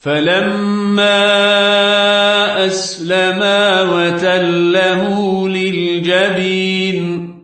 فلما أسلما وتله للجبين